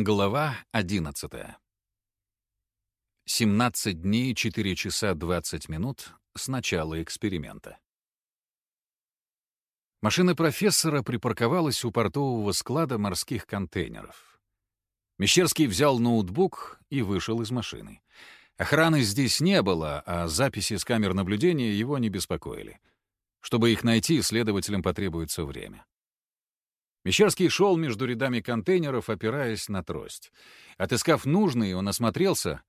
Глава 11. 17 дней 4 часа 20 минут с начала эксперимента. Машина профессора припарковалась у портового склада морских контейнеров. Мещерский взял ноутбук и вышел из машины. Охраны здесь не было, а записи с камер наблюдения его не беспокоили. Чтобы их найти, следователям потребуется время. Мещерский шел между рядами контейнеров, опираясь на трость. Отыскав нужный, он осмотрелся,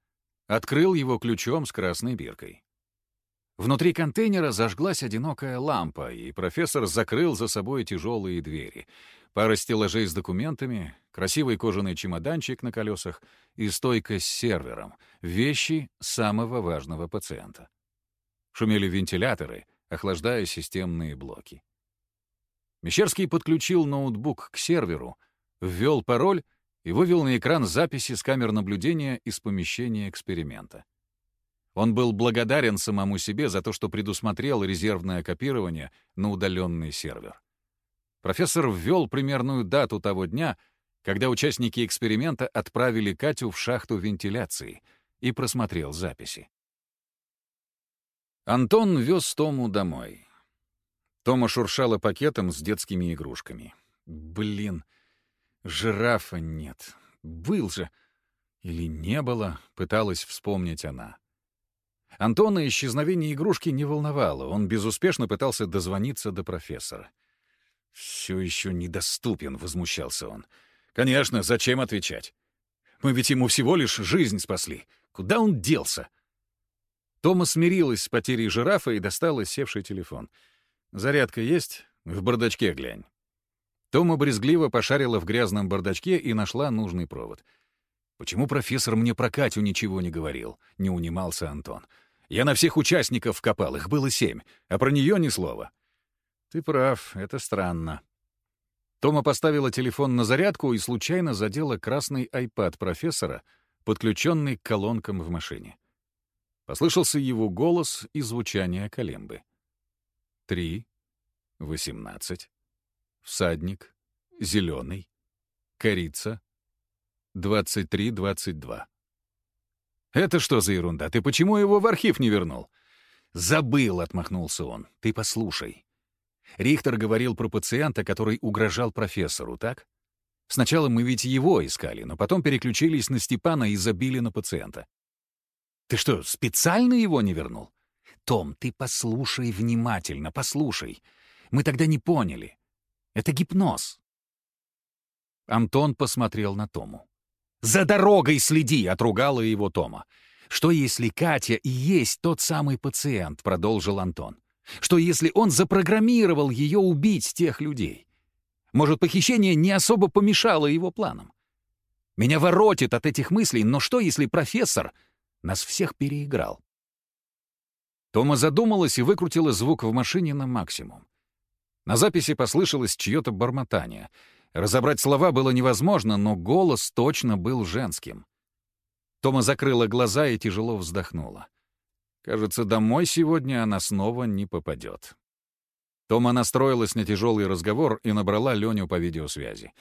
открыл его ключом с красной биркой. Внутри контейнера зажглась одинокая лампа, и профессор закрыл за собой тяжелые двери. Пара стеллажей с документами, красивый кожаный чемоданчик на колесах и стойка с сервером — вещи самого важного пациента. Шумели вентиляторы, охлаждая системные блоки. Мещерский подключил ноутбук к серверу, ввел пароль и вывел на экран записи с камер наблюдения из помещения эксперимента. Он был благодарен самому себе за то, что предусмотрел резервное копирование на удаленный сервер. Профессор ввел примерную дату того дня, когда участники эксперимента отправили Катю в шахту вентиляции и просмотрел записи. Антон вез Тому домой. Тома шуршала пакетом с детскими игрушками. «Блин, жирафа нет. Был же. Или не было?» — пыталась вспомнить она. Антона исчезновение игрушки не волновало. Он безуспешно пытался дозвониться до профессора. «Все еще недоступен», — возмущался он. «Конечно, зачем отвечать? Мы ведь ему всего лишь жизнь спасли. Куда он делся?» Тома смирилась с потерей жирафа и достала севший телефон — «Зарядка есть? В бардачке глянь». Тома брезгливо пошарила в грязном бардачке и нашла нужный провод. «Почему профессор мне про Катю ничего не говорил?» — не унимался Антон. «Я на всех участников копал, их было семь, а про нее ни слова». «Ты прав, это странно». Тома поставила телефон на зарядку и случайно задела красный айпад профессора, подключенный к колонкам в машине. Послышался его голос и звучание калембы три, восемнадцать, всадник, зеленый, корица, двадцать три, двадцать два. «Это что за ерунда? Ты почему его в архив не вернул?» «Забыл», — отмахнулся он. «Ты послушай. Рихтер говорил про пациента, который угрожал профессору, так? Сначала мы ведь его искали, но потом переключились на Степана и забили на пациента. Ты что, специально его не вернул? Том, ты послушай внимательно, послушай. Мы тогда не поняли. Это гипноз. Антон посмотрел на Тому. «За дорогой следи!» — отругала его Тома. «Что если Катя и есть тот самый пациент?» — продолжил Антон. «Что если он запрограммировал ее убить тех людей? Может, похищение не особо помешало его планам? Меня воротит от этих мыслей, но что, если профессор нас всех переиграл? Тома задумалась и выкрутила звук в машине на максимум. На записи послышалось чье-то бормотание. Разобрать слова было невозможно, но голос точно был женским. Тома закрыла глаза и тяжело вздохнула. Кажется, домой сегодня она снова не попадет. Тома настроилась на тяжелый разговор и набрала Леню по видеосвязи.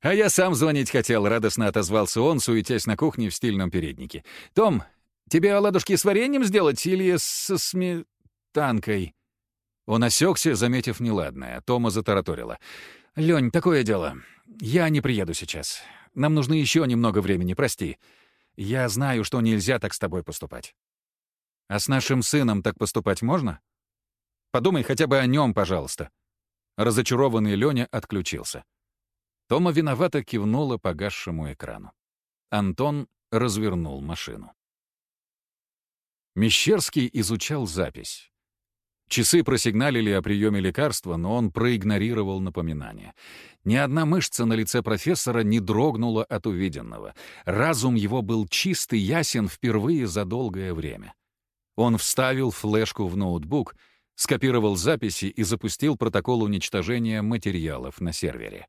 «А я сам звонить хотел», — радостно отозвался он, суетясь на кухне в стильном переднике. «Том, Тебе оладушки с вареньем сделать или со сметанкой?» Он осекся, заметив неладное. Тома затараторила. «Лёнь, такое дело. Я не приеду сейчас. Нам нужно еще немного времени, прости. Я знаю, что нельзя так с тобой поступать. А с нашим сыном так поступать можно? Подумай хотя бы о нем, пожалуйста». Разочарованный Лёня отключился. Тома виновато кивнула погасшему экрану. Антон развернул машину. Мещерский изучал запись. Часы просигналили о приеме лекарства, но он проигнорировал напоминание. Ни одна мышца на лице профессора не дрогнула от увиденного. Разум его был чист и ясен впервые за долгое время. Он вставил флешку в ноутбук, скопировал записи и запустил протокол уничтожения материалов на сервере.